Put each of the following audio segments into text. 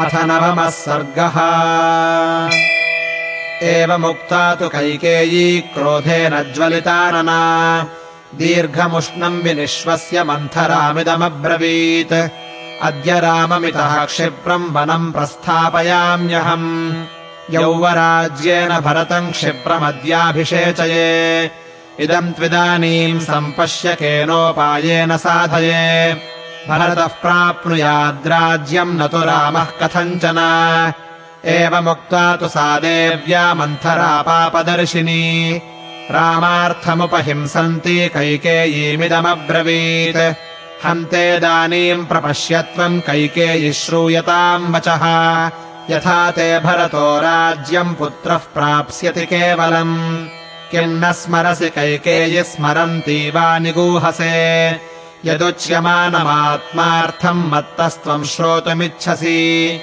अथ नवमः सर्गः। एवमुक्ता तु कैकेयी क्रोधेन ज्वलितानना। दीर्घमुष्णम् विनिश्वस्य मन्थरामिदमब्रवीत्। अद्य राममितः क्षिप्रम् वनम् प्रस्थापयाम्यहम्। यौवराज्येन भरतम् क्षिप्रमद्याभिषेचये। इदम् त्विदानीम् सम्पश्य केनोपायेन साधये भरतः प्राप्नुयाद्राज्यम् न तु रामः कथञ्चन एवमुक्त्वा तु सा देव्या मन्थरा पापदर्शिनी। रामार्थमुपहिंसन्ति कैकेयीमिदमब्रवीत्। हन्तेदानीम् प्रपश्यत्वम् कैकेयी श्रूयताम् वचः। यथा ते भरतो राज्यम् पुत्रः प्राप्स्यति केवलम्। किम् न स्मरसि कैकेयी स्मरन्ती वा निगूहसे यदुच्यमानमात्मार्थम् मत्तस्त्वम् श्रोतुमिच्छसि।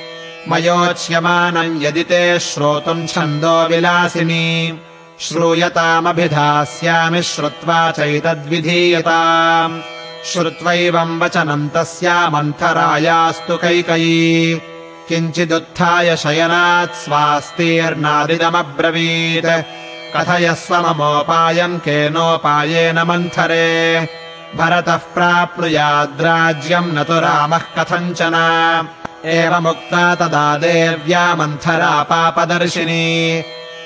मयोच्यमानम् यदि ते श्रोतुम् छन्दो विलासिनी। श्रूयतामभिधास्यामि श्रुत्वा चैतद्विधीयताम्। श्रुत्वैवम् वचनम् तस्यामन्थरायास्तु कैकयी। किञ्चिदुत्थाय शयनात् स्वास्तीर्नादिदमब्रवीत्। कथयस्व ममोपायम् केनोपायेन मन्थरे भरतः प्राप्नुयाद्राज्यम् न तु रामः कथञ्चन। एवमुक्ता तदा देव्या मन्थरा पापदर्शिनी।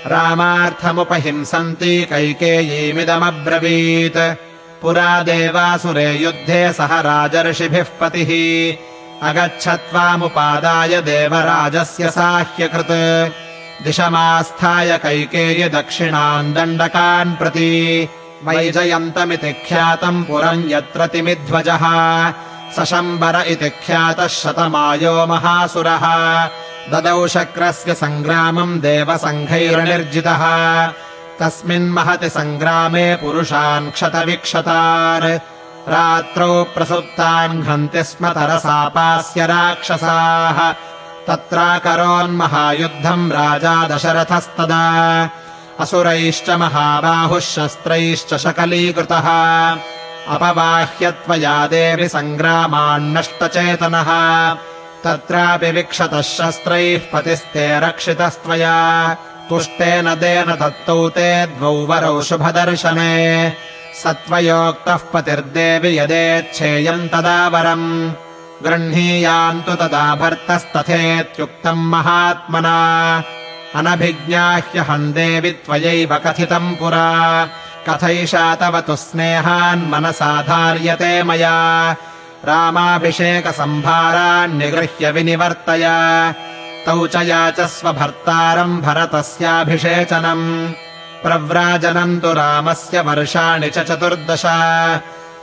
रामार्थमुपहिंसन्ति कैकेयीमिदमब्रवीत्। पुरा देवासुरे युद्धे सह राजर्षिभिः पतिः। अगच्छत्वामुपादाय देवराजस्य साह्यकृत्। दिशमास्थाय कैकेयी दक्षिणान् दण्डकान् प्रति वैजयन्तमिति ख्यातम् पुरम् यत्र तिमिध्वजः। सशम्बर इति ख्यातः शतमायो महासुरः। ददौ शक्रस्य सङ्ग्रामम् देवसङ्घैर्निर्जितः। तस्मिन्महति सङ्ग्रामे पुरुषान् क्षतविक्षतान् रात्रौ प्रसुप्तान् घ्नन्ति स्म तरसापास्य राक्षसाः। तत्राकरोन्महायुद्धम् राजा दशरथस्तदा असुरैश्च महाबाहुः शस्त्रैश्च शकलीकृतः। अपवाह्यत्वया देवि सङ्ग्रामान्नष्टचेतनः। तत्रापि विक्षतः शस्त्रैः पतिस्ते रक्षितस्त्वया। तुष्टेन देन दत्तौ ते द्वौ वरौ शुभदर्शने। सत्त्वयोक्तः पतिर्देवि यदेच्छेयम् तदा वरम्। गृह्णीयान्तु तदा भर्तस्तथेत्युक्तम् महात्मना अनभिज्ञाह्यहम् देवि त्वयैव कथितम् पुरा। कथैषा तव तु स्नेहान्मनसाधार्यते मया। रामाभिषेकसम्भारान्निगृह्य विनिवर्तय। तौ च याचस्व भर्तारम् भरतस्याभिषेचनम्। प्रव्राजनम् तु रामस्य वर्षाणि च चतुर्दश।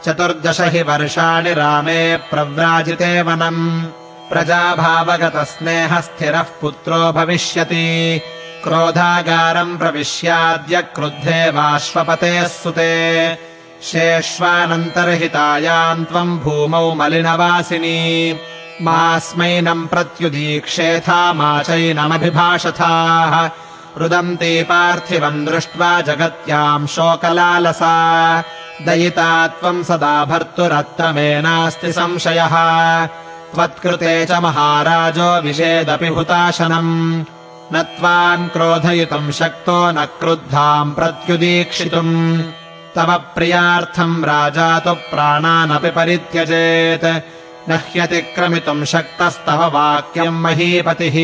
चतुर्दश हि वर्षाणि रामे प्रव्राजिते वनम् प्रजाभावगतस्नेहस्थिरः पुत्रो भविष्यति। क्रोधागारम् प्रविश्याद्य क्रुद्धे वाश्वपतेः सुते। शेष्वानन्तर्हितायाम् त्वम् भूमौ मलिनवासिनी। मास्मैनम् प्रत्युदीक्षेथा मा चैनमभिभाषथाः रुदन्ती पार्थिवम् दृष्ट्वा जगत्याम् शोकलालसा। दयिता त्वम् सदा भर्तुरत्तमेनास्ति संशयः त्वत्कृते च महाराजो विषेदपि हुताशनम् न त्वाम् क्रोधयितुम् शक्तो न क्रुद्धाम् प्रत्युदीक्षितुम्। तव प्रियार्थम् राजा तु प्राणानपि परित्यजेत्। न ह्यतिक्रमितुम् शक्तस्तव वाक्यम् महीपतिः।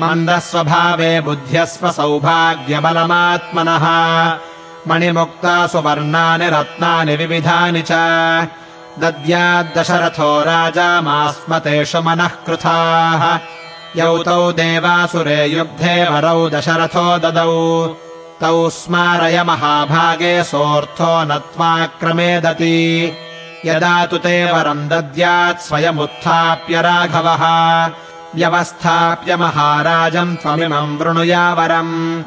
मन्दस्वभावे बुद्ध्यस्व सौभाग्यबलमात्मनः। मणिमुक्ता सुवर्णानि रत्नानि विविधानि च दद्याद्दशरथो राजा मास्मतेषु मनः कृथाः। यौ तौ देवासुरे युद्धे वरौ दशरथो ददौ। तौ स्मारय महाभागे सोऽर्थो नत्वाक्रमेदति यदा तु ते वरम् दद्यात् स्वयमुत्थाप्य राघवः। व्यवस्थाप्य महाराजम् त्वमिमम् वृणुयावरम्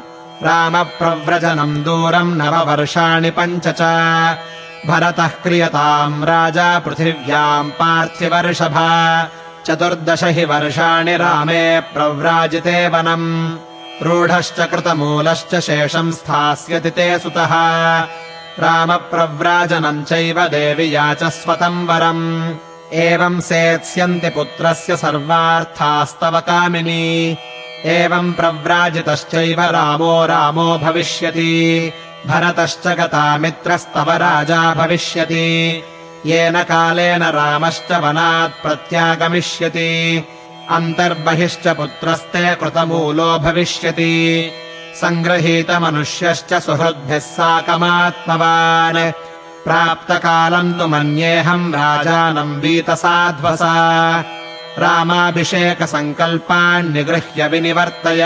रामप्रव्रजनम् दूरम् नववर्षाणि पञ्च च भरतः क्रियताम् राजा पृथिव्याम् पार्थिवर्षभा। चतुर्दश हि वर्षाणि रामे प्रव्राजिते वनम्। रूढश्च कृतमूलश्च शेषम् स्थास्यति ते सुतः। रामप्रव्राजनम् चैव देवि याचस्वतम् वरम्। एवम् सेत्स्यन्ति पुत्रस्य सर्वार्थास्तव कामिनी। एवम् प्रव्राजितश्चैव रामो रामो भविष्यति भरतश्च गता मित्रस्तव राजा भविष्यति। येन कालेन रामश्च वनात् प्रत्यागमिष्यति। अन्तर्बहिश्च पुत्रस्ते कृतमूलो भविष्यति। सङ्गृहीतमनुष्यश्च सुहृद्भिः साकमात्मवान्। प्राप्तकालम् तु मन्येऽहम् राजानम् वीतसाध्वसा। रामाभिषेकसङ्कल्पान् निगृह्य विनिवर्तय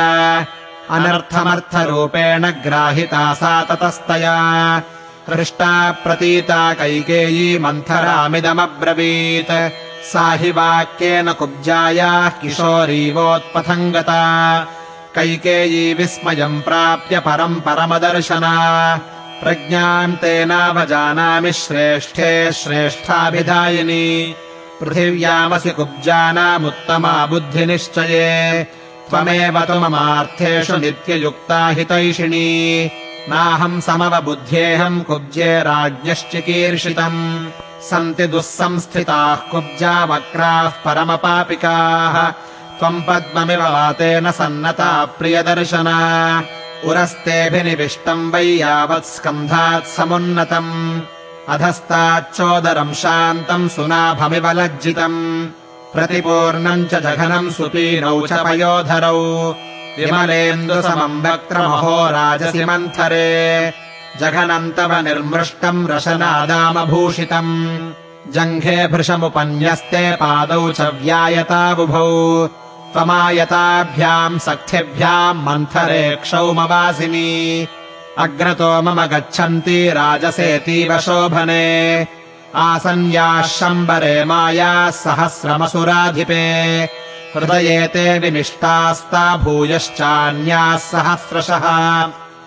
अनर्थमर्थरूपेण ग्राहिता सा ततस्तया। हृष्टा प्रतीता कैकेयी मन्थरामिदमब्रवीत्। सा हि वाक्येन कुब्जायाः किशोरीवोत्पथम् गता कैकेयी विस्मयम् प्राप्य परम् परमदर्शना। प्रज्ञाम् तेनावजानामि श्रेष्ठे श्रेष्ठाभिधायिनी। पृथिव्यामसि कुब्जानामुत्तमा बुद्धिनिश्चये त्वमेव तु ममार्थेषु नित्ययुक्ता हितैषिणी। नाहम् समवबुद्ध्येऽहम् कुब्जे राज्ञश्चिकीर्षितम्। सन्ति दुःसंस्थिताः कुब्जा वक्राः परमपापिकाः। त्वम् पद्ममिव वातेन सन्नता प्रियदर्शना। उरस्तेऽभिनिविष्टम् वै यावत् स्कन्धात् समुन्नतम्। अधस्ताच्चोदरम् शान्तम् सुनाभमिव लज्जितम् प्रतिपूर्णम् च जघनम् सुपीनौ च पयोधरौ। विमलेन्दुसमम् वक्त्रमहो राजसि मन्थरे जघनन्तव निर्मृष्टम् रशनादामभूषितम् जङ्घे भृशमुपन्यस्ते पादौ च व्यायताबुभौ त्वमायताभ्याम् सख्यभ्याम् मन्थरे क्षौमवासिनी। अग्रतो मम गच्छन्ति राजसेतीव शोभने आसन्याः शम्बरे मायाः सहस्रमसुराधिपे। हृदये ते विनिष्टास्ता भूयश्चान्याः सहस्रशः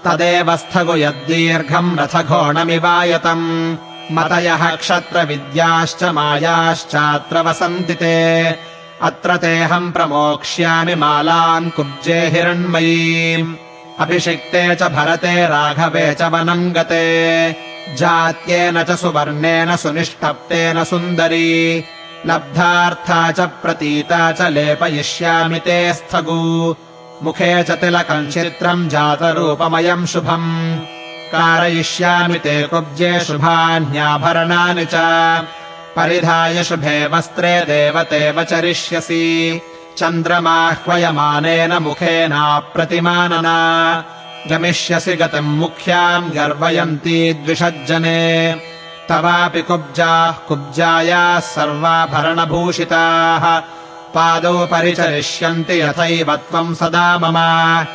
तदेव स्थगु यद्दीर्घम् रथघोणमिवायतम्। मतयः क्षत्रविद्याश्च मायाश्चात्र वसन्ति ते। अत्र तेऽहम् प्रमोक्ष्यामि मालान् कुब्जे हिरण्मयीम्। अभिषिक्ते च भरते राघवे च वनम् गते जात्येन च सुवर्णेन सुनिष्टप्तेन सुन्दरी। लब्धार्था च प्रतीता च लेपयिष्यामि ते स्थगू। मुखे च तिलकम् चित्रम् जातरूपमयम् शुभम्। कारयिष्यामि ते कुब्जे शुभान्याभरणानि च। परिधाय शुभे वस्त्रे देवतेव चरिष्यसि चन्द्रमाह्वयमानेन मुखेनाप्रतिमानना गमिष्यसि गतिम् मुख्याम् गर्वयन्ती द्विषज्जने। तवापि कुब्जाः कुब्जायाः सर्वाभरणभूषिताः। पादौ परिचरिष्यन्ति यथैव त्वम् सदा मम।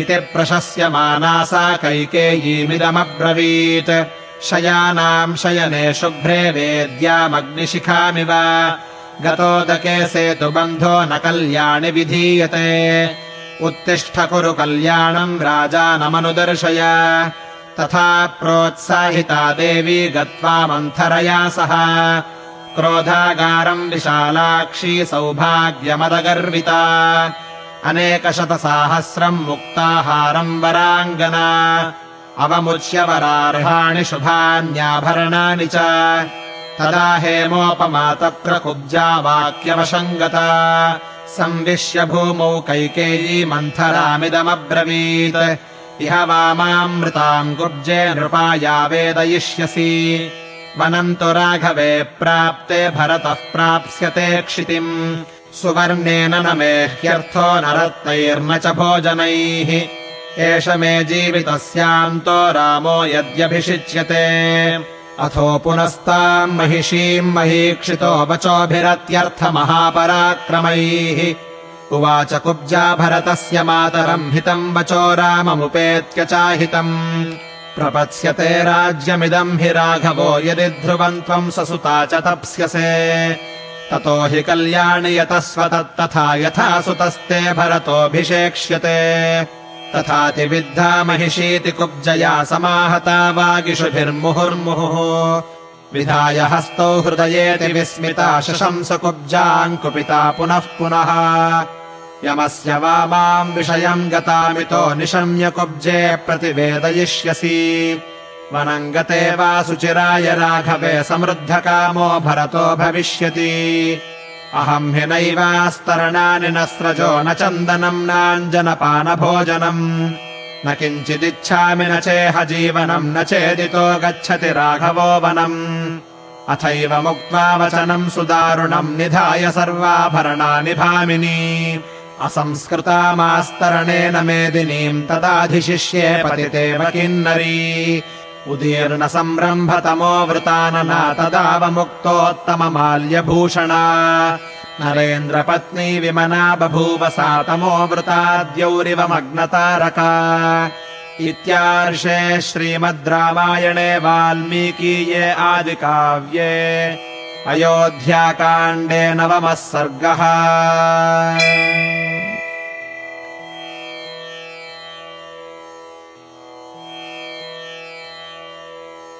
इति प्रशस्यमाना सा कैकेयीमिदमब्रवीत्। शयानाम् शयने शुभ्रे वेद्यामग्निशिखामिव। गतोदके सेतुबन्धो न कल्याणि विधीयते उत्तिष्ठ कुरु कल्याणम् राजानमनुदर्शय। तथा प्रोत्साहिता देवी गत्वा मन्थरया सह। क्रोधागारम् विशालाक्षी सौभाग्यमदगर्विता। अनेकशतसाहस्रम् मुक्ताहारम् वराङ्गना। अवमुच्य वरार्हाणि शुभान्याभरणानि च। तदा हेमोपमा तत्र कुब्जा वाक्यवशङ्गता संविश्य भूमौ कैकेयी मन्थरामिदमब्रवीत्। इह वामामृताम् कुब्जे नृपाया वेदयिष्यसि। वनम् तु राघवे प्राप्ते भरतः प्राप्स्यते क्षितिम्। सुवर्णेन न मे ह्यर्थो नरत्तैर्न च भोजनैः। एष मे जीवितस्यान्तो रामो यद्यभिषिच्यते अथो पुनस्ताम् महिषीम् महीक्षितो वचोभिरत्यर्थमहापराक्रमैः उवाच कुब्जा भरतस्य मातरम् हितम् वचो राममुपेत्य चाहितम्। प्रपत्स्यते राज्यमिदम् हि राघवो यदि ध्रुवम् त्वम् ससुता च तप्स्यसे। ततो हि कल्याणि यतस्व तत्तथा यथा सुतस्ते भरतोऽभिषेक्ष्यते तथातिविद्धा महिषीति कुब्जया समाहता वागिषुभिर्मुहुर्मुहुः। विधाय हस्तौ हृदयेति विस्मिता शशंस कुब्जाम् कुपिता पुनः पुनः। यमस्य वा माम् विषयम् गतामितो निशम्य कुब्जे प्रतिवेदयिष्यसि। वनम् गते वा सुचिराय राघवे समृद्धकामो भरतो भविष्यति अहम् हि नैवास्तरणानि न स्रजो न चन्दनम् नाञ्जनपानभोजनम्। न किञ्चिदिच्छामि न चेह जीवनम् न चेदितो गच्छति राघवो वनम्। अथैव मुक्त्वा वचनम् सुदारुणम् निधाय सर्वाभरणानि भामिनी असंस्कृतामास्तरणेन मेदिनीम् तदाधिशिष्ये पतितेव किन्नरी उदीर्णसम्रम्भतमो वृतानना तदावमुक्तोत्तममाल्यभूषणा नरेन्द्रपत्नी विमना बभूव सा तमो वृताद्यौरिवमग्नतारका इत्यार्षे श्रीमद् रामायणे वाल्मीकीये आदिकाव्ये। अयोध्याकाण्डे नवमः सर्गः